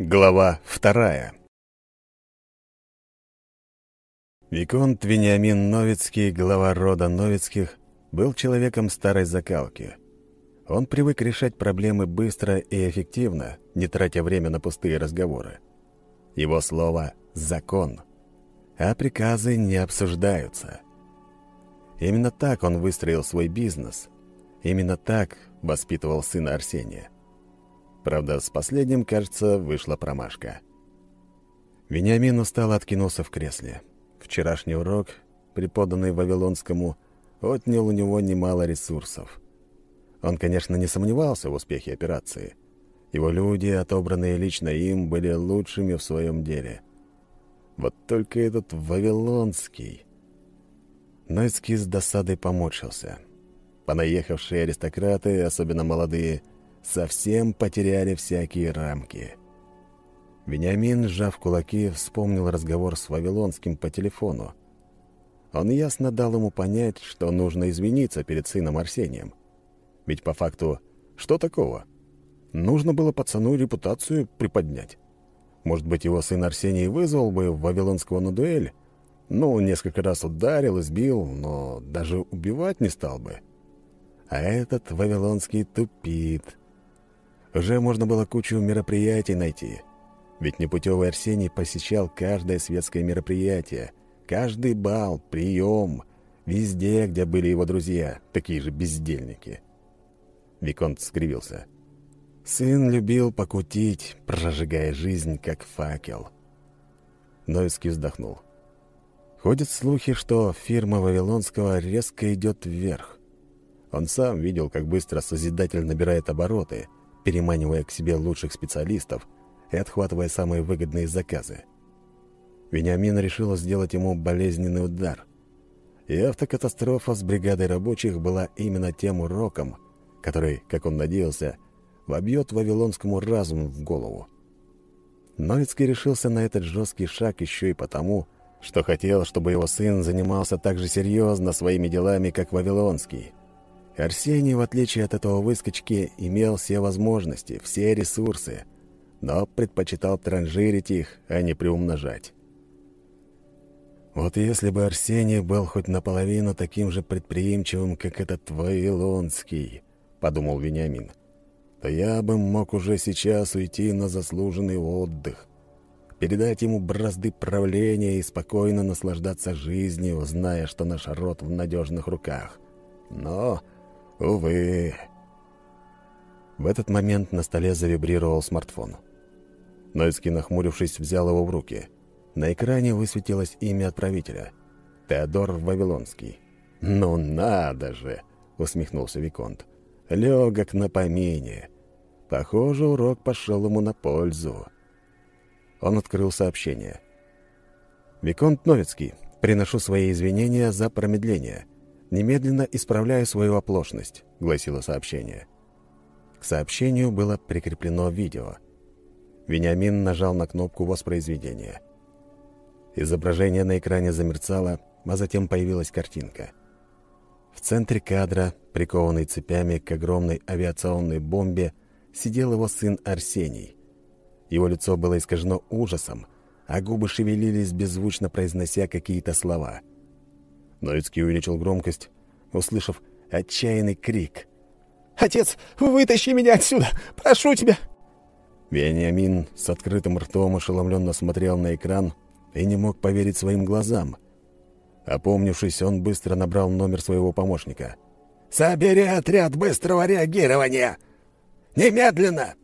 Глава вторая Виконт Вениамин Новицкий, глава рода Новицких, был человеком старой закалки. Он привык решать проблемы быстро и эффективно, не тратя время на пустые разговоры. Его слово «закон», а приказы не обсуждаются. Именно так он выстроил свой бизнес. Именно так воспитывал сына Арсения. Правда, с последним, кажется, вышла промашка. Вениамин устало откинулся в кресле. Вчерашний урок, преподанный Вавилонскому, отнял у него немало ресурсов. Он, конечно, не сомневался в успехе операции. Его люди, отобранные лично им, были лучшими в своем деле. Вот только этот Вавилонский... Нойский с досадой поморщился. Понаехавшие аристократы, особенно молодые, — совсем потеряли всякие рамки. Вениамин, сжав кулаки, вспомнил разговор с Вавилонским по телефону. Он ясно дал ему понять, что нужно извиниться перед сыном Арсением. Ведь по факту, что такого? Нужно было пацану репутацию приподнять. Может быть, его сын Арсений вызвал бы Вавилонского на дуэль? Ну, несколько раз ударил, избил, но даже убивать не стал бы. А этот Вавилонский тупит. Уже можно было кучу мероприятий найти. Ведь непутевый Арсений посещал каждое светское мероприятие, каждый бал, прием, везде, где были его друзья, такие же бездельники. Виконт скривился. Сын любил покутить, прожигая жизнь, как факел. Нойский вздохнул. Ходят слухи, что фирма Вавилонского резко идет вверх. Он сам видел, как быстро Созидатель набирает обороты — переманивая к себе лучших специалистов и отхватывая самые выгодные заказы. Вениамин решил сделать ему болезненный удар. И автокатастрофа с бригадой рабочих была именно тем уроком, который, как он надеялся, вобьет вавилонскому разум в голову. Новицкий решился на этот жесткий шаг еще и потому, что хотел, чтобы его сын занимался так же серьезно своими делами, как Вавилонский — Арсений, в отличие от этого выскочки, имел все возможности, все ресурсы, но предпочитал транжирить их, а не приумножать. Вот если бы Арсений был хоть наполовину таким же предприимчивым, как этот Вавилонский, — подумал Вениамин, — то я бы мог уже сейчас уйти на заслуженный отдых, передать ему бразды правления и спокойно наслаждаться жизнью, зная, что наш род в надежных руках. Но Увы. В этот момент на столе завибрировал смартфон. Нойский, нахмурившись, взял его в руки. На экране высветилось имя отправителя. Теодор Вавилонский. «Ну надо же!» — усмехнулся Виконт. «Легок на помине. Похоже, урок пошел ему на пользу». Он открыл сообщение. «Виконт Новицкий, приношу свои извинения за промедление. «Немедленно исправляю свою оплошность», — гласило сообщение. К сообщению было прикреплено видео. Вениамин нажал на кнопку воспроизведения. Изображение на экране замерцало, а затем появилась картинка. В центре кадра, прикованный цепями к огромной авиационной бомбе, сидел его сын Арсений. Его лицо было искажено ужасом, а губы шевелились, беззвучно произнося какие-то слова — Ноицкий увеличил громкость, услышав отчаянный крик. «Отец, вытащи меня отсюда! Прошу тебя!» Вениамин с открытым ртом ошеломленно смотрел на экран и не мог поверить своим глазам. Опомнившись, он быстро набрал номер своего помощника. «Собери отряд быстрого реагирования! Немедленно!»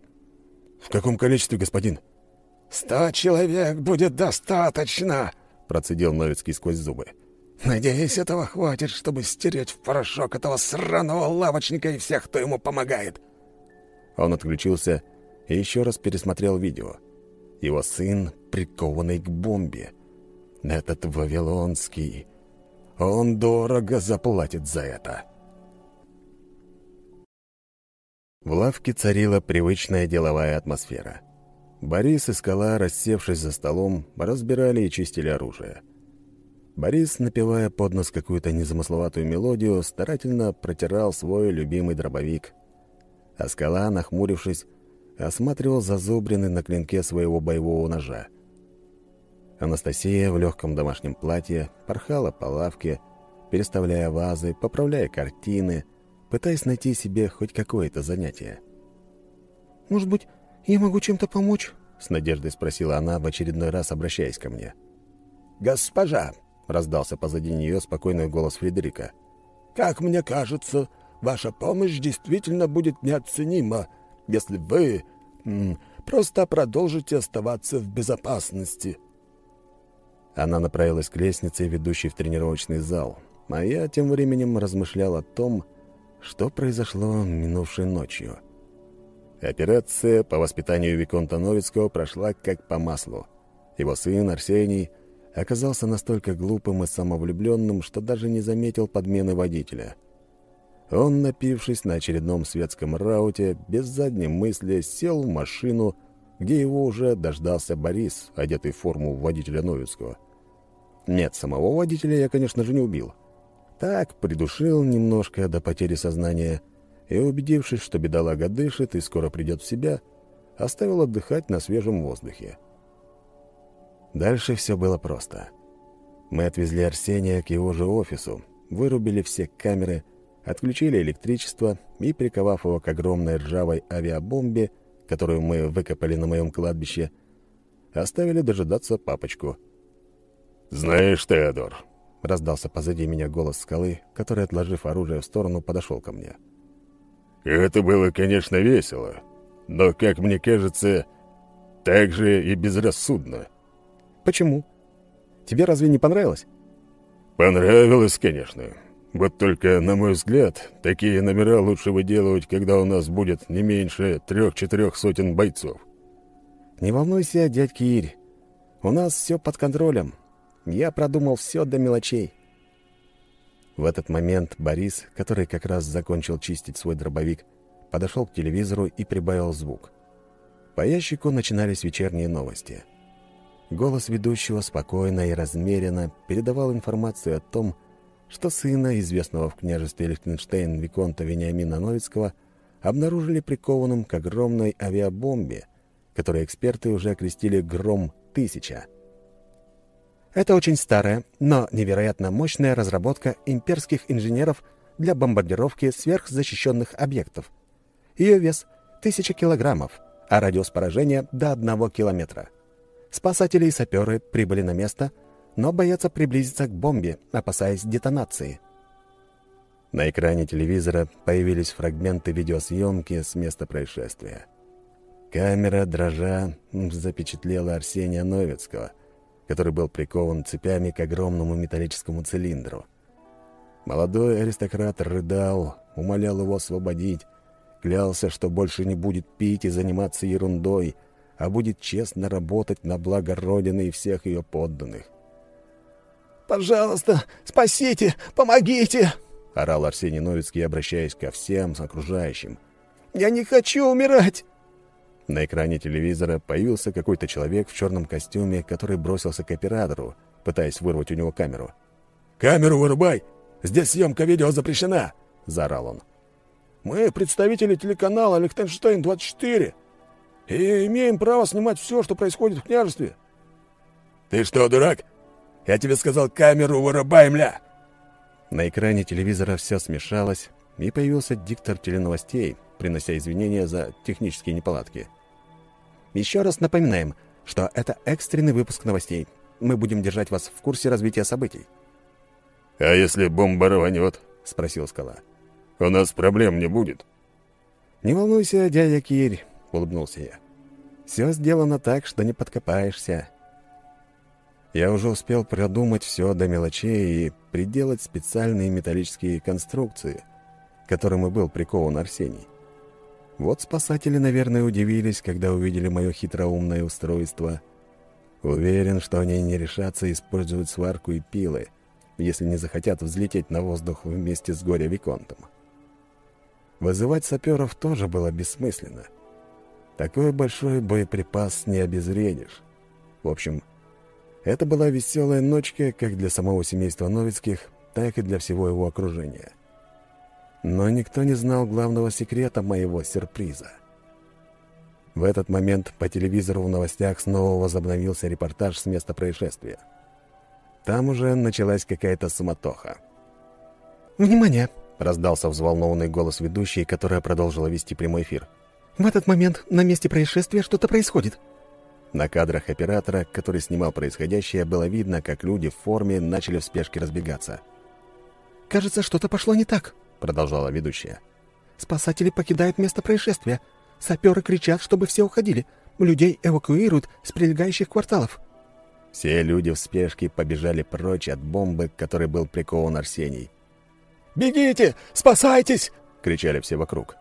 «В каком количестве, господин?» «Сто человек будет достаточно!» процедил Новицкий сквозь зубы. Надеюсь, этого хватит, чтобы стереть в порошок этого сраного лавочника и всех, кто ему помогает. Он отключился и еще раз пересмотрел видео. Его сын, прикованный к бомбе. Этот Вавилонский. Он дорого заплатит за это. В лавке царила привычная деловая атмосфера. Борис и Скала, рассевшись за столом, разбирали и чистили оружие. Борис, напевая под нос какую-то незамысловатую мелодию, старательно протирал свой любимый дробовик. А скала, нахмурившись, осматривал зазубрины на клинке своего боевого ножа. Анастасия в легком домашнем платье порхала по лавке, переставляя вазы, поправляя картины, пытаясь найти себе хоть какое-то занятие. «Может быть, я могу чем-то помочь?» — с надеждой спросила она, в очередной раз обращаясь ко мне. «Госпожа!» — раздался позади нее спокойный голос Фредерика. «Как мне кажется, ваша помощь действительно будет неоценима, если вы м, просто продолжите оставаться в безопасности». Она направилась к лестнице, ведущей в тренировочный зал, а я тем временем размышлял о том, что произошло минувшей ночью. Операция по воспитанию Виконта Новицкого прошла как по маслу. Его сын Арсений оказался настолько глупым и самовлюбленным, что даже не заметил подмены водителя. Он, напившись на очередном светском рауте, без задней мысли сел в машину, где его уже дождался Борис, одетый в форму водителя Новицкого. Нет, самого водителя я, конечно же, не убил. Так, придушил немножко до потери сознания и, убедившись, что бедолага дышит и скоро придет в себя, оставил отдыхать на свежем воздухе. Дальше все было просто. Мы отвезли Арсения к его же офису, вырубили все камеры, отключили электричество и, приковав его к огромной ржавой авиабомбе, которую мы выкопали на моем кладбище, оставили дожидаться папочку. «Знаешь, Теодор, — раздался позади меня голос скалы, который, отложив оружие в сторону, подошел ко мне. «Это было, конечно, весело, но, как мне кажется, так же и безрассудно». «Почему? Тебе разве не понравилось?» «Понравилось, конечно. Вот только, на мой взгляд, такие номера лучше выделывать, когда у нас будет не меньше трех-четырех сотен бойцов». «Не волнуйся, дядь Кирь. У нас все под контролем. Я продумал все до мелочей. В этот момент Борис, который как раз закончил чистить свой дробовик, подошел к телевизору и прибавил звук. По ящику начинались вечерние новости. Голос ведущего спокойно и размеренно передавал информацию о том, что сына, известного в княжестве Лихтенштейн Виконта Вениамина Новицкого, обнаружили прикованным к огромной авиабомбе, которую эксперты уже окрестили «Гром-1000». Это очень старая, но невероятно мощная разработка имперских инженеров для бомбардировки сверхзащищенных объектов. Ее вес — 1000 килограммов, а радиус поражения — до 1 километра. Спасатели и саперы прибыли на место, но боятся приблизиться к бомбе, опасаясь детонации. На экране телевизора появились фрагменты видеосъемки с места происшествия. Камера, дрожа, запечатлела Арсения Новицкого — который был прикован цепями к огромному металлическому цилиндру. Молодой аристократ рыдал, умолял его освободить, клялся, что больше не будет пить и заниматься ерундой, а будет честно работать на благо Родины и всех ее подданных. «Пожалуйста, спасите, помогите!» — орал Арсений Новицкий, обращаясь ко всем окружающим. «Я не хочу умирать!» На экране телевизора появился какой-то человек в черном костюме, который бросился к оператору, пытаясь вырвать у него камеру. «Камеру вырубай! Здесь съемка видео запрещена!» — заорал он. «Мы представители телеканала «Лихтенштейн-24» и имеем право снимать все, что происходит в княжестве». «Ты что, дурак? Я тебе сказал, камеру вырубай, мля!» На экране телевизора все смешалось, и появился диктор теленовостей, принося извинения за технические неполадки. Еще раз напоминаем, что это экстренный выпуск новостей. Мы будем держать вас в курсе развития событий». «А если бомба рванет?» — спросил Скала. «У нас проблем не будет». «Не волнуйся, дядя Кирь», — улыбнулся я. «Все сделано так, что не подкопаешься». Я уже успел продумать все до мелочей и приделать специальные металлические конструкции, к которым и был прикован Арсений. Вот спасатели, наверное, удивились, когда увидели мое хитроумное устройство. Уверен, что они не решатся использовать сварку и пилы, если не захотят взлететь на воздух вместе с горе-виконтом. Вызывать саперов тоже было бессмысленно. Такой большой боеприпас не обезвредишь. В общем, это была веселая ночка как для самого семейства Новицких, так и для всего его окружения. Но никто не знал главного секрета моего сюрприза. В этот момент по телевизору в новостях снова возобновился репортаж с места происшествия. Там уже началась какая-то суматоха. «Внимание!» — раздался взволнованный голос ведущей, которая продолжила вести прямой эфир. «В этот момент на месте происшествия что-то происходит». На кадрах оператора, который снимал происходящее, было видно, как люди в форме начали в спешке разбегаться. «Кажется, что-то пошло не так», — продолжала ведущая. «Спасатели покидают место происшествия. Саперы кричат, чтобы все уходили. Людей эвакуируют с прилегающих кварталов». Все люди в спешке побежали прочь от бомбы, к которой был прикован Арсений. «Бегите! Спасайтесь!» — кричали все вокруг.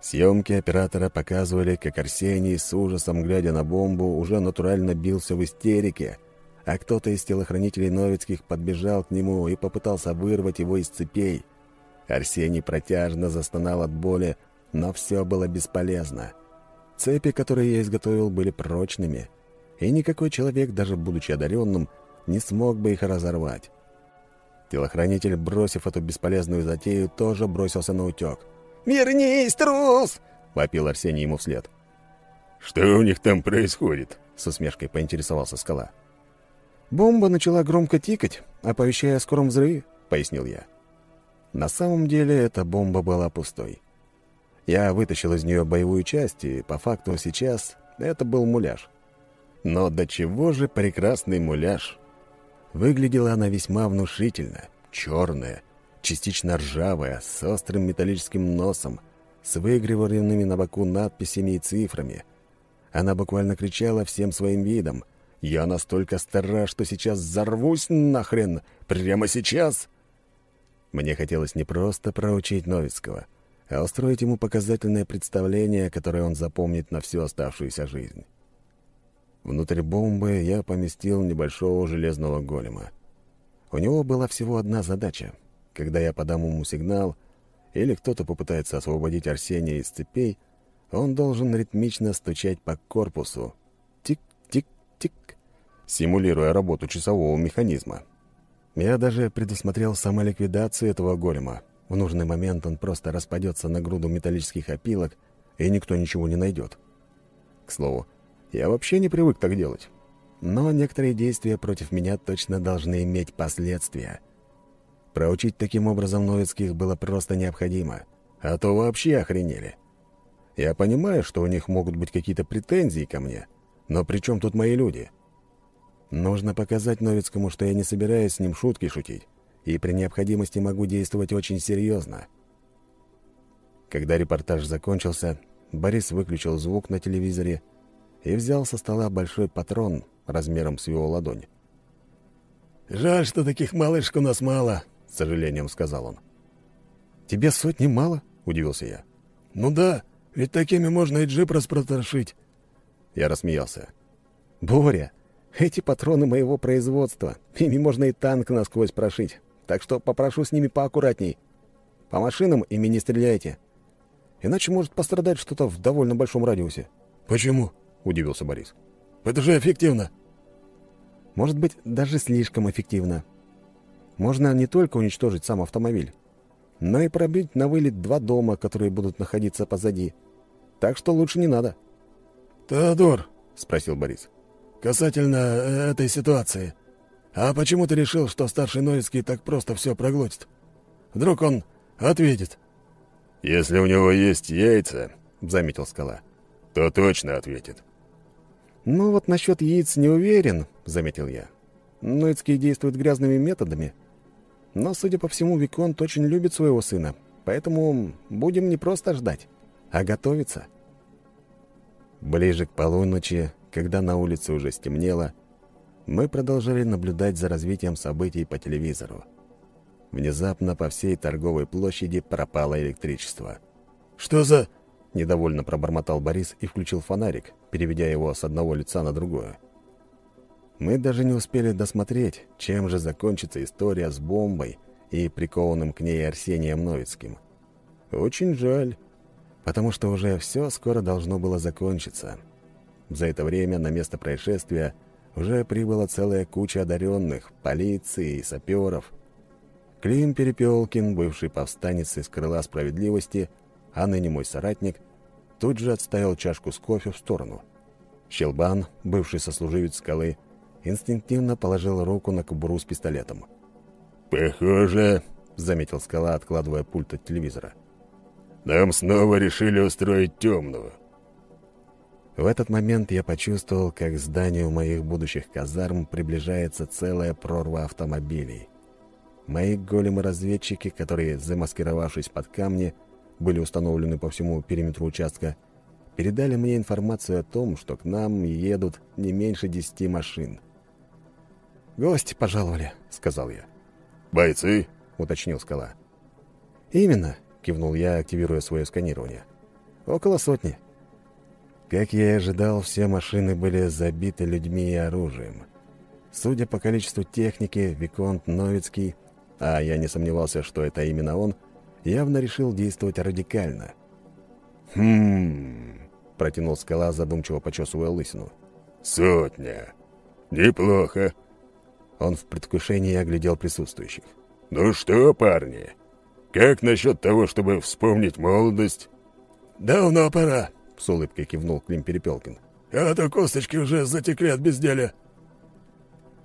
Съемки оператора показывали, как Арсений, с ужасом глядя на бомбу, уже натурально бился в истерике, а кто-то из телохранителей Новицких подбежал к нему и попытался вырвать его из цепей. Арсений протяжно застонал от боли, но все было бесполезно. Цепи, которые я изготовил, были прочными — и никакой человек, даже будучи одаренным, не смог бы их разорвать. Телохранитель, бросив эту бесполезную затею, тоже бросился на утек. «Вернись, трус!» — вопил Арсений ему вслед. «Что у них там происходит?» — с усмешкой поинтересовался скала. «Бомба начала громко тикать, оповещая о скором взрыве», — пояснил я. На самом деле эта бомба была пустой. Я вытащил из нее боевую часть, и по факту сейчас это был муляж. Но до чего же прекрасный муляж! Выглядела она весьма внушительно, черная, частично ржавая, с острым металлическим носом, с выигрыванными на боку надписями и цифрами. Она буквально кричала всем своим видом. «Я настолько стара, что сейчас взорвусь нахрен! Прямо сейчас!» Мне хотелось не просто проучить Новицкого, а устроить ему показательное представление, которое он запомнит на всю оставшуюся жизнь. Внутрь бомбы я поместил небольшого железного голема. У него была всего одна задача. Когда я подам ему сигнал, или кто-то попытается освободить Арсения из цепей, он должен ритмично стучать по корпусу. Тик-тик-тик, симулируя работу часового механизма. Я даже предусмотрел самоликвидацию этого голема. В нужный момент он просто распадется на груду металлических опилок, и никто ничего не найдет. К слову, я вообще не привык так делать. Но некоторые действия против меня точно должны иметь последствия. Проучить таким образом Новицких было просто необходимо, а то вообще охренели. Я понимаю, что у них могут быть какие-то претензии ко мне, но при чем тут мои люди? Нужно показать Новицкому, что я не собираюсь с ним шутки шутить, и при необходимости могу действовать очень серьезно. Когда репортаж закончился, Борис выключил звук на телевизоре и взял со стола большой патрон размером с его ладонь. «Жаль, что таких малышек у нас мало», — с сожалением сказал он. «Тебе сотни мало?» — удивился я. «Ну да, ведь такими можно и джип распротрошить». Я рассмеялся. «Боря, эти патроны моего производства. Ими можно и танк насквозь прошить. Так что попрошу с ними поаккуратней. По машинам ими не стреляйте. Иначе может пострадать что-то в довольно большом радиусе». «Почему?» — удивился Борис. «Это же эффективно!» «Может быть, даже слишком эффективно. Можно не только уничтожить сам автомобиль, но и пробить на вылет два дома, которые будут находиться позади. Так что лучше не надо». «Теодор», — спросил Борис, — «касательно э, этой ситуации, а почему ты решил, что старший Ноицкий так просто все проглотит? Вдруг он ответит?» «Если у него есть яйца», — заметил Скала, — «то точно ответит». «Ну вот насчет яиц не уверен», — заметил я. «Ноицкий действует грязными методами. Но, судя по всему, Виконт очень любит своего сына, поэтому будем не просто ждать, а готовиться». Ближе к полуночи, когда на улице уже стемнело, мы продолжали наблюдать за развитием событий по телевизору. Внезапно по всей торговой площади пропало электричество. «Что за...» — недовольно пробормотал Борис и включил фонарик, переведя его с одного лица на другое. Мы даже не успели досмотреть, чем же закончится история с бомбой и прикованным к ней Арсением Новицким. Очень жаль, потому что уже все скоро должно было закончиться. За это время на место происшествия уже прибыла целая куча одаренных, полиции и саперов. Клим Перепелкин, бывший повстанец из крыла справедливости, а ныне мой соратник, тут же отставил чашку с кофе в сторону. Щелбан, бывший сослуживец скалы, инстинктивно положил руку на кобуру с пистолетом. «Похоже», — заметил скала, откладывая пульт от телевизора. «Нам снова решили устроить темного». В этот момент я почувствовал, как к зданию моих будущих казарм приближается целая прорва автомобилей. Мои големы-разведчики, которые, замаскировавшись под камни, были установлены по всему периметру участка, передали мне информацию о том, что к нам едут не меньше десяти машин. «Гости пожаловали», — сказал я. «Бойцы?» — уточнил скала. «Именно», — кивнул я, активируя свое сканирование. «Около сотни». Как я и ожидал, все машины были забиты людьми и оружием. Судя по количеству техники, Виконт Новицкий, а я не сомневался, что это именно он, явно решил действовать радикально. «Хм...» — протянул скала, задумчиво почесывая лысину. «Сотня. Неплохо». Он в предвкушении оглядел присутствующих. «Ну что, парни, как насчет того, чтобы вспомнить молодость?» «Давно пора», — с улыбкой кивнул Клим Перепелкин. «А то косточки уже затекли от безделия».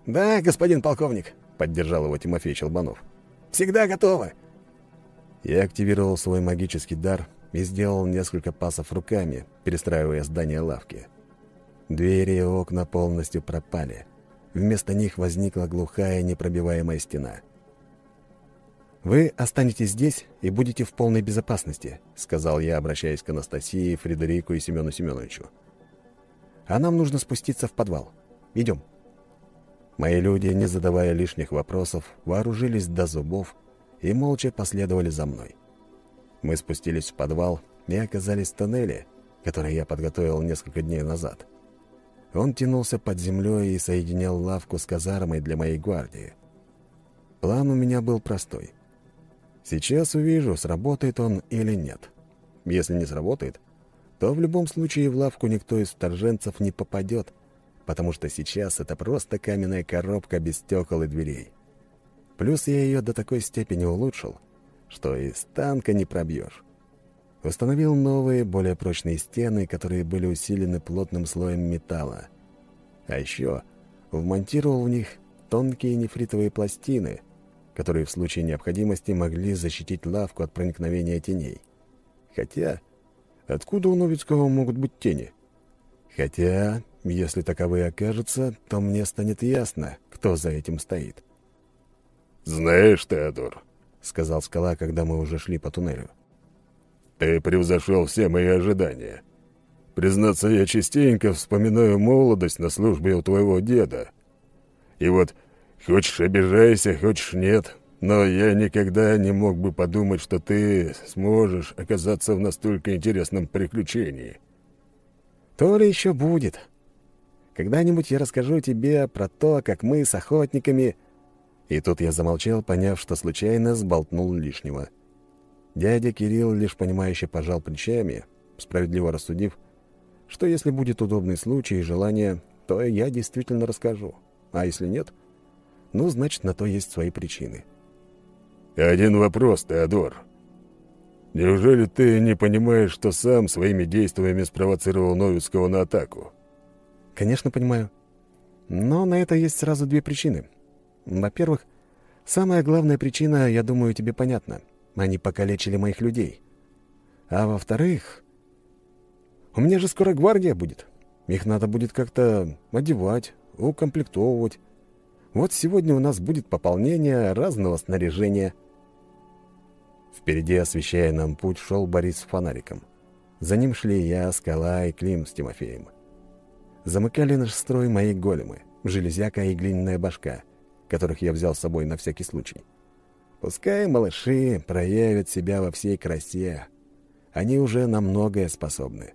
«Да, господин полковник», — поддержал его Тимофей Челбанов. «Всегда готовы». Я активировал свой магический дар и сделал несколько пасов руками, перестраивая здание лавки. Двери и окна полностью пропали. Вместо них возникла глухая непробиваемая стена. «Вы останетесь здесь и будете в полной безопасности», — сказал я, обращаясь к Анастасии, Фредерику и Семену Семеновичу. «А нам нужно спуститься в подвал. Идем». Мои люди, не задавая лишних вопросов, вооружились до зубов и молча последовали за мной. Мы спустились в подвал и оказались в тоннеле, который я подготовил несколько дней назад. Он тянулся под землей и соединял лавку с казармой для моей гвардии. План у меня был простой. Сейчас увижу, сработает он или нет. Если не сработает, то в любом случае в лавку никто из вторженцев не попадет, потому что сейчас это просто каменная коробка без стекол и дверей. Плюс я ее до такой степени улучшил, что из танка не пробьешь. Установил новые, более прочные стены, которые были усилены плотным слоем металла. А еще вмонтировал в них тонкие нефритовые пластины, которые в случае необходимости могли защитить лавку от проникновения теней. Хотя, откуда у Новицкого могут быть тени? Хотя, если таковые окажутся, то мне станет ясно, кто за этим стоит. «Знаешь, Теодор», — сказал скала, когда мы уже шли по туннелю, ты превзошел все мои ожидания. Признаться, я частенько вспоминаю молодость на службе у твоего деда. И вот, хочешь обижайся, хочешь нет, но я никогда не мог бы подумать, что ты сможешь оказаться в настолько интересном приключении. То ли еще будет. Когда-нибудь я расскажу тебе про то, как мы с охотниками... И тут я замолчал, поняв, что случайно сболтнул лишнего. Дядя Кирилл лишь понимающе пожал плечами, справедливо рассудив, что если будет удобный случай и желание, то я действительно расскажу. А если нет, ну, значит, на то есть свои причины. «Один вопрос, Теодор. Неужели ты не понимаешь, что сам своими действиями спровоцировал Новицкого на атаку?» «Конечно, понимаю. Но на это есть сразу две причины. Во-первых, самая главная причина, я думаю, тебе понятна — они покалечили моих людей. А во-вторых, у меня же скоро гвардия будет. Их надо будет как-то одевать, укомплектовывать. Вот сегодня у нас будет пополнение разного снаряжения. Впереди, освещая нам путь, шел Борис с фонариком. За ним шли я, Скала и Клим с Тимофеем. Замыкали наш строй мои големы, железяка и глиняная башка, которых я взял с собой на всякий случай. Пускай малыши проявят себя во всей красе. Они уже на многое способны.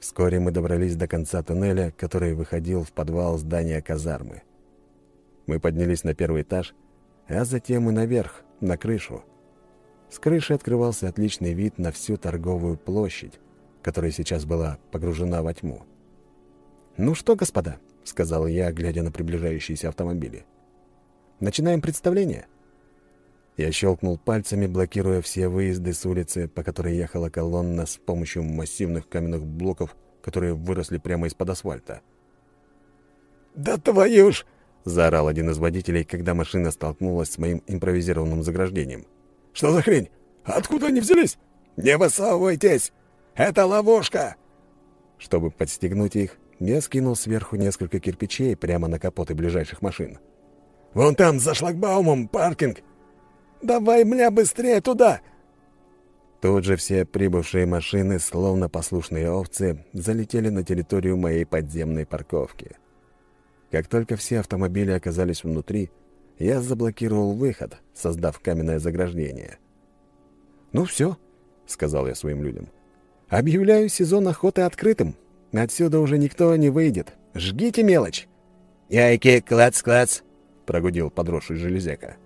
Вскоре мы добрались до конца туннеля, который выходил в подвал здания казармы. Мы поднялись на первый этаж, а затем и наверх, на крышу. С крыши открывался отличный вид на всю торговую площадь, которая сейчас была погружена во тьму. «Ну что, господа», — сказал я, глядя на приближающиеся автомобили. «Начинаем представление?» Я щелкнул пальцами, блокируя все выезды с улицы, по которой ехала колонна с помощью массивных каменных блоков, которые выросли прямо из-под асфальта. «Да твою ж!» — заорал один из водителей, когда машина столкнулась с моим импровизированным заграждением. «Что за хрень? Откуда они взялись? Не высовывайтесь! Это ловушка!» Чтобы подстегнуть их, я скинул сверху несколько кирпичей прямо на капоты ближайших машин. «Вон там, за шлагбаумом, паркинг! Давай, мля, быстрее туда!» Тут же все прибывшие машины, словно послушные овцы, залетели на территорию моей подземной парковки. Как только все автомобили оказались внутри, я заблокировал выход, создав каменное заграждение. «Ну все», — сказал я своим людям. «Объявляю сезон охоты открытым. Отсюда уже никто не выйдет. Жгите мелочь!» «Яйки, клац-клац!» — прогудел подросший железяка.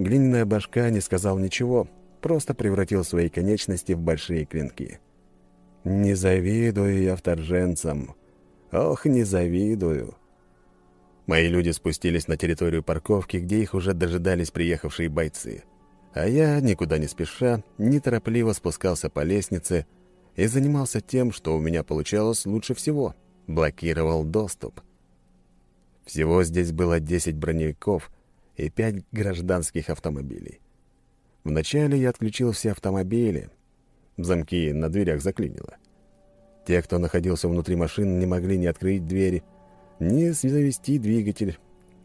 Глиняная башка не сказал ничего, просто превратил свои конечности в большие клинки. «Не завидую я вторженцам. Ох, не завидую!» Мои люди спустились на территорию парковки, где их уже дожидались приехавшие бойцы. А я, никуда не спеша, неторопливо спускался по лестнице и занимался тем, что у меня получалось лучше всего — блокировал доступ. Всего здесь было 10 броневиков — и пять гражданских автомобилей. Вначале я отключил все автомобили. Замки на дверях заклинило. Те, кто находился внутри машин, не могли ни открыть двери, ни завести двигатель,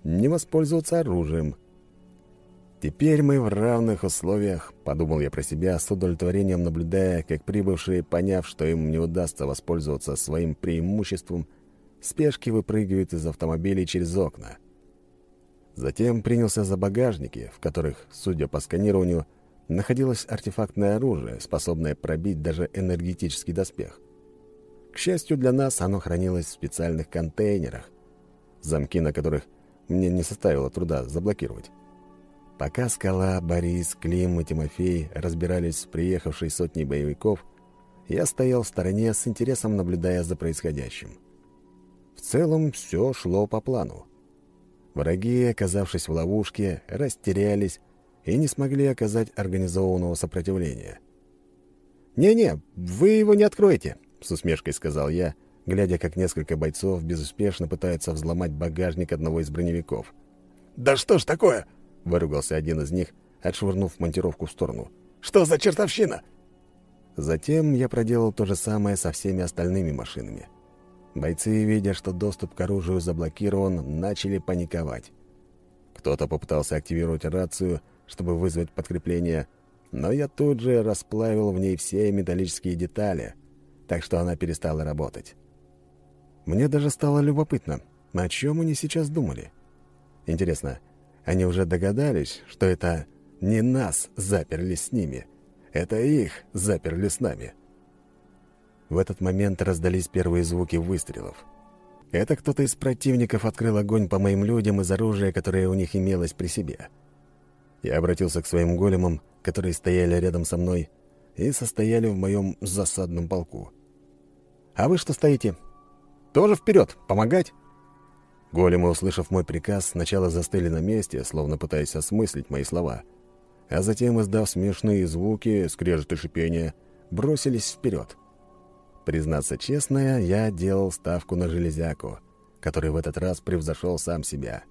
ни воспользоваться оружием. «Теперь мы в равных условиях», — подумал я про себя, с удовлетворением наблюдая, как прибывшие, поняв, что им не удастся воспользоваться своим преимуществом, спешки выпрыгивают из автомобилей через окна. Затем принялся за багажники, в которых, судя по сканированию, находилось артефактное оружие, способное пробить даже энергетический доспех. К счастью для нас, оно хранилось в специальных контейнерах, замки на которых мне не составило труда заблокировать. Пока Скала, Борис, Клим и Тимофей разбирались с приехавшей сотней боевиков, я стоял в стороне с интересом, наблюдая за происходящим. В целом все шло по плану. Враги, оказавшись в ловушке, растерялись и не смогли оказать организованного сопротивления. «Не-не, вы его не откроете», — с усмешкой сказал я, глядя, как несколько бойцов безуспешно пытаются взломать багажник одного из броневиков. «Да что ж такое?» — выругался один из них, отшвырнув монтировку в сторону. «Что за чертовщина?» Затем я проделал то же самое со всеми остальными машинами. Бойцы, видя, что доступ к оружию заблокирован, начали паниковать. Кто-то попытался активировать рацию, чтобы вызвать подкрепление, но я тут же расплавил в ней все металлические детали, так что она перестала работать. Мне даже стало любопытно, о чем они сейчас думали. Интересно, они уже догадались, что это не нас заперли с ними, это их заперли с нами. В этот момент раздались первые звуки выстрелов. Это кто-то из противников открыл огонь по моим людям из оружия, которое у них имелось при себе. Я обратился к своим големам, которые стояли рядом со мной и состояли в моем засадном полку. «А вы что стоите? Тоже вперед! Помогать!» Големы, услышав мой приказ, сначала застыли на месте, словно пытаясь осмыслить мои слова, а затем, издав смешные звуки, скрежет и шипение, бросились вперед. Признаться честно, я делал ставку на железяку, который в этот раз превзошел сам себя.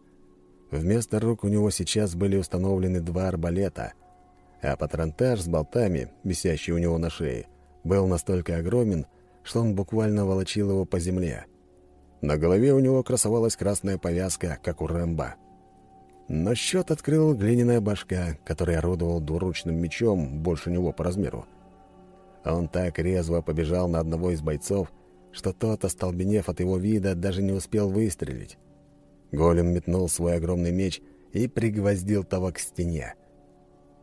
Вместо рук у него сейчас были установлены два арбалета, а патронтаж с болтами, висящий у него на шее, был настолько огромен, что он буквально волочил его по земле. На голове у него красовалась красная повязка, как у Рэмбо. Но счет открыл глиняная башка, который орудовал двуручным мечом больше него по размеру. Он так резво побежал на одного из бойцов, что тот, остолбенев от его вида, даже не успел выстрелить. Голем метнул свой огромный меч и пригвоздил того к стене.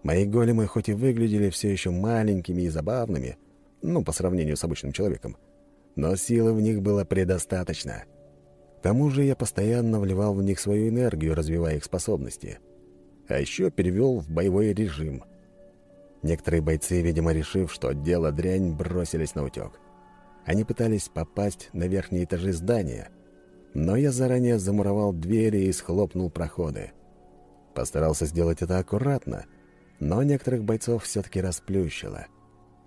Мои големы хоть и выглядели все еще маленькими и забавными, ну, по сравнению с обычным человеком, но силы в них было предостаточно. К тому же я постоянно вливал в них свою энергию, развивая их способности. А еще перевел в боевой режим — Некоторые бойцы, видимо, решив, что дело дрянь, бросились на утек. Они пытались попасть на верхние этажи здания, но я заранее замуровал двери и схлопнул проходы. Постарался сделать это аккуратно, но некоторых бойцов все-таки расплющило.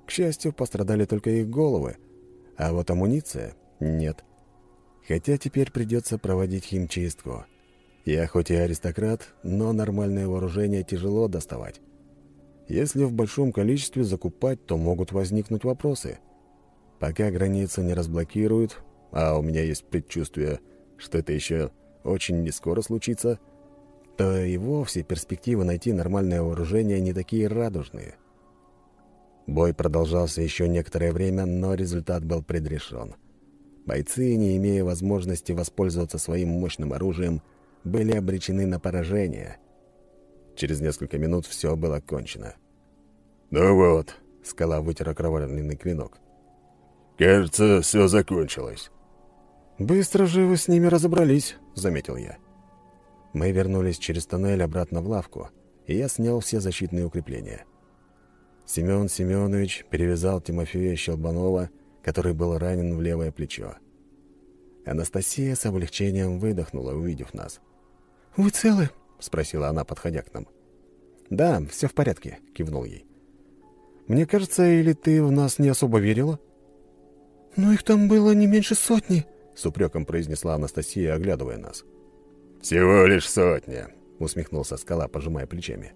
К счастью, пострадали только их головы, а вот амуниция — нет. Хотя теперь придется проводить химчистку. Я хоть и аристократ, но нормальное вооружение тяжело доставать. Если в большом количестве закупать, то могут возникнуть вопросы. Пока границу не разблокируют, а у меня есть предчувствие, что это еще очень не скоро случится, то и вовсе перспективы найти нормальное вооружение не такие радужные. Бой продолжался еще некоторое время, но результат был предрешен. Бойцы, не имея возможности воспользоваться своим мощным оружием, были обречены на поражение. Через несколько минут все было кончено. «Ну вот», — скала вытер окровавленный клинок. «Кажется, все закончилось». «Быстро же вы с ними разобрались», — заметил я. Мы вернулись через тоннель обратно в лавку, и я снял все защитные укрепления. Семен Семенович перевязал Тимофея Щелбанова, который был ранен в левое плечо. Анастасия с облегчением выдохнула, увидев нас. «Вы целы?» — спросила она, подходя к нам. «Да, все в порядке», — кивнул ей. «Мне кажется, или ты в нас не особо верила?» «Но их там было не меньше сотни», — с упреком произнесла Анастасия, оглядывая нас. «Всего лишь сотня», — усмехнулся скала, пожимая плечами.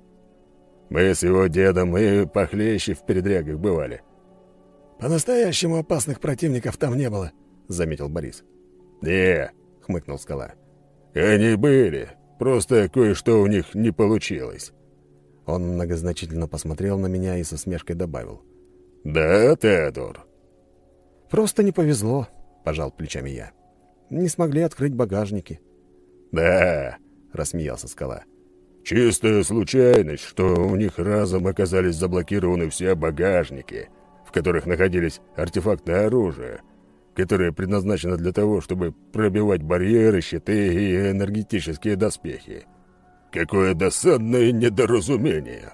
«Мы с его дедом и похлеще в передрягах бывали». «По-настоящему опасных противников там не было», — заметил Борис. «Не», — хмыкнул скала. «Они были, просто кое-что у них не получилось». Он многозначительно посмотрел на меня и со смешкой добавил. «Да, Теодор?» «Просто не повезло», — пожал плечами я. «Не смогли открыть багажники». «Да», — рассмеялся скала. «Чистая случайность, что у них разом оказались заблокированы все багажники, в которых находились артефактное оружие, которое предназначено для того, чтобы пробивать барьеры, щиты и энергетические доспехи. Какое досадное недоразумение!»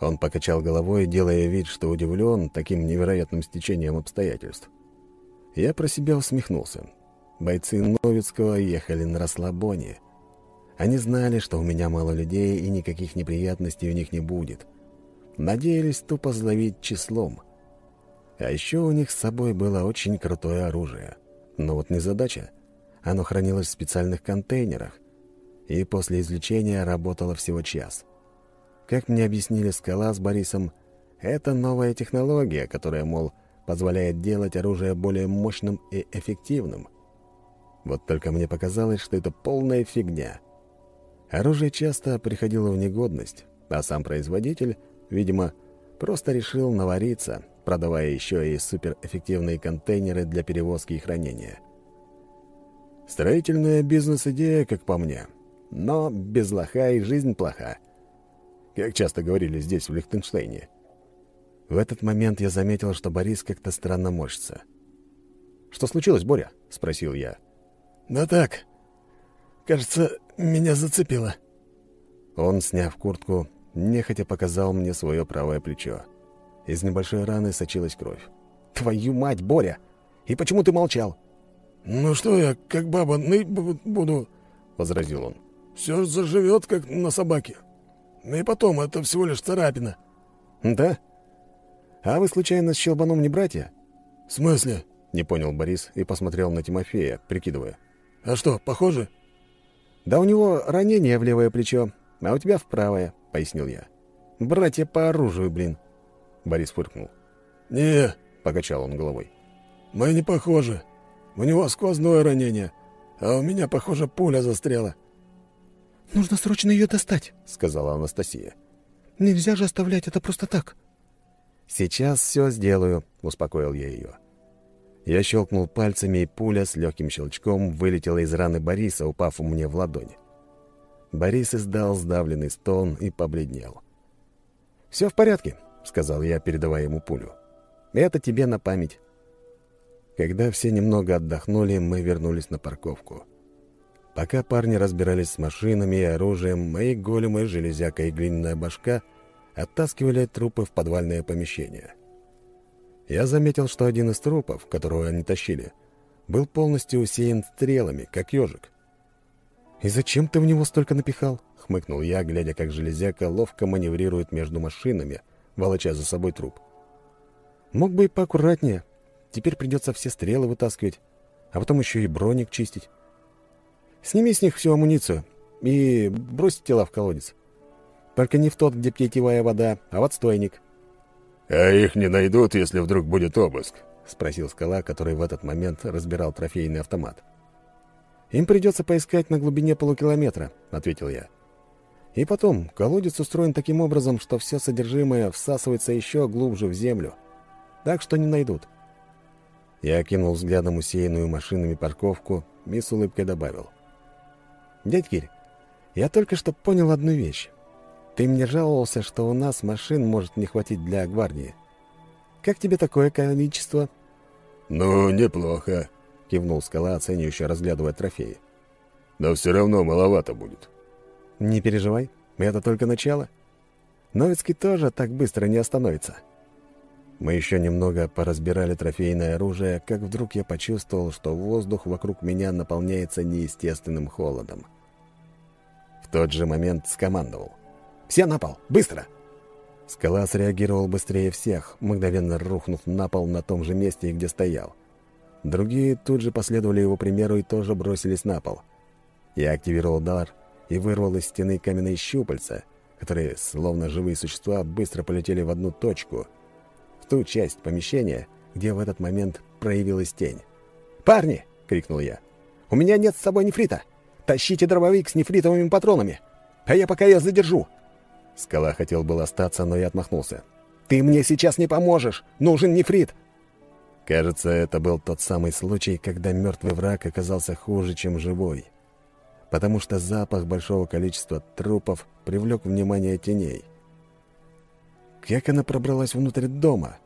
Он покачал головой, делая вид, что удивлен таким невероятным стечением обстоятельств. Я про себя усмехнулся. Бойцы Новицкого ехали на расслабоне. Они знали, что у меня мало людей и никаких неприятностей у них не будет. Надеялись тупо зловить числом. А еще у них с собой было очень крутое оружие. Но вот не задача. Оно хранилось в специальных контейнерах. И после извлечения работало всего час. Как мне объяснили Скала с Борисом, это новая технология, которая, мол, позволяет делать оружие более мощным и эффективным. Вот только мне показалось, что это полная фигня. Оружие часто приходило в негодность, а сам производитель, видимо, просто решил навариться, продавая еще и суперэффективные контейнеры для перевозки и хранения. Строительная бизнес-идея, как по мне. Но без лоха и жизнь плоха. Как часто говорили здесь, в Лихтенштейне. В этот момент я заметил, что Борис как-то странно морщится. «Что случилось, Боря?» — спросил я. «Да так. Кажется, меня зацепило». Он, сняв куртку, нехотя показал мне свое правое плечо. Из небольшой раны сочилась кровь. «Твою мать, Боря! И почему ты молчал?» «Ну что я, как баба, ныть буду», — возразил он. «Все заживет, как на собаке. И потом, это всего лишь царапина». «Да? А вы, случайно, с Щелбаном не братья?» «В смысле?» — не понял Борис и посмотрел на Тимофея, прикидывая. «А что, похоже?» «Да у него ранение в левое плечо, а у тебя в правое», — пояснил я. «Братья по оружию, блин». Борис фыркнул. «Не», — покачал он головой. «Мы не похожи. У него сквозное ранение, а у меня, похоже, пуля застряла». «Нужно срочно ее достать», — сказала Анастасия. «Нельзя же оставлять это просто так». «Сейчас все сделаю», — успокоил я ее. Я щелкнул пальцами, и пуля с легким щелчком вылетела из раны Бориса, упав мне в ладонь. Борис издал сдавленный стон и побледнел. «Все в порядке», — сказал я, передавая ему пулю. «Это тебе на память». Когда все немного отдохнули, мы вернулись на парковку. Пока парни разбирались с машинами и оружием, мои големы, железяка и глиняная башка оттаскивали трупы в подвальное помещение. Я заметил, что один из трупов, которого они тащили, был полностью усеян стрелами, как ежик. «И зачем ты в него столько напихал?» — хмыкнул я, глядя, как железяка ловко маневрирует между машинами, волоча за собой труп. «Мог бы и поаккуратнее. Теперь придется все стрелы вытаскивать, а потом еще и броник чистить. Сними с них всю амуницию и брось тела в колодец. Только не в тот, где питьевая вода, а в отстойник». «А их не найдут, если вдруг будет обыск?» — спросил скала, который в этот момент разбирал трофейный автомат. «Им придется поискать на глубине полукилометра», — ответил я. «И потом, колодец устроен таким образом, что все содержимое всасывается еще глубже в землю. Так что не найдут». Я окинул взглядом усеянную машинами парковку и с улыбкой добавил. «Дядь Кирь, я только что понял одну вещь. Ты мне жаловался, что у нас машин может не хватить для гвардии. Как тебе такое количество?» «Ну, неплохо», — кивнул скала, оценивающе разглядывая трофеи. «Но все равно маловато будет». «Не переживай, это только начало. Новицкий тоже так быстро не остановится». Мы еще немного поразбирали трофейное оружие, как вдруг я почувствовал, что воздух вокруг меня наполняется неестественным холодом. В тот же момент скомандовал — все на пол! Быстро!» Скала среагировал быстрее всех, мгновенно рухнув на пол на том же месте, где стоял. Другие тут же последовали его примеру и тоже бросились на пол. Я активировал дар и вырвал из стены каменные щупальца, которые, словно живые существа, быстро полетели в одну точку, в ту часть помещения, где в этот момент проявилась тень. «Парни!» — крикнул я. «У меня нет с собой нефрита! Тащите дробовик с нефритовыми патронами, а я пока ее задержу!» Скала хотел был остаться, но я отмахнулся. «Ты мне сейчас не поможешь! Нужен нефрит!» Кажется, это был тот самый случай, когда мертвый враг оказался хуже, чем живой. Потому что запах большого количества трупов привлек внимание теней. Как она пробралась внутрь дома?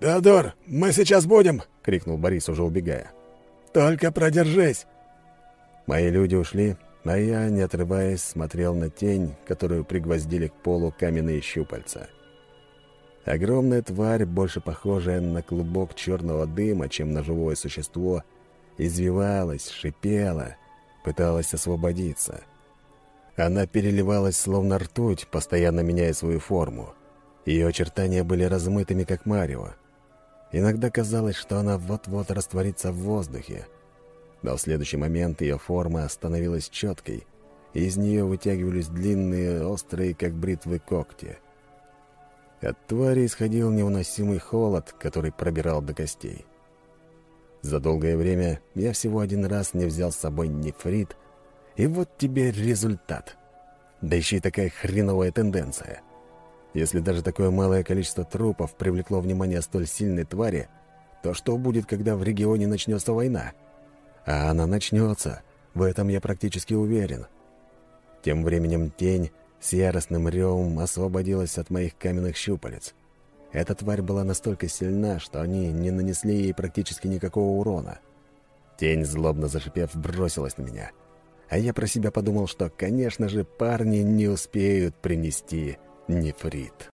«Теодор, мы сейчас будем!» — крикнул Борис, уже убегая. «Только продержись!» Мои люди ушли, а я, не отрываясь, смотрел на тень, которую пригвоздили к полу каменные щупальца. Огромная тварь, больше похожая на клубок черного дыма, чем на живое существо, извивалась, шипела, пыталась освободиться. Она переливалась, словно ртуть, постоянно меняя свою форму. Ее очертания были размытыми, как марево. Иногда казалось, что она вот-вот растворится в воздухе, но в следующий момент ее форма становилась четкой, и из нее вытягивались длинные, острые, как бритвы, когти. От твари исходил невыносимый холод, который пробирал до костей. За долгое время я всего один раз не взял с собой нефрит, и вот тебе результат. Да еще и такая хреновая тенденция. Если даже такое малое количество трупов привлекло внимание столь сильной твари, то что будет, когда в регионе начнется война? — а она начнется, в этом я практически уверен. Тем временем тень с яростным ревом освободилась от моих каменных щупалец. Эта тварь была настолько сильна, что они не нанесли ей практически никакого урона. Тень, злобно зашипев, бросилась на меня. А я про себя подумал, что, конечно же, парни не успеют принести нефрит.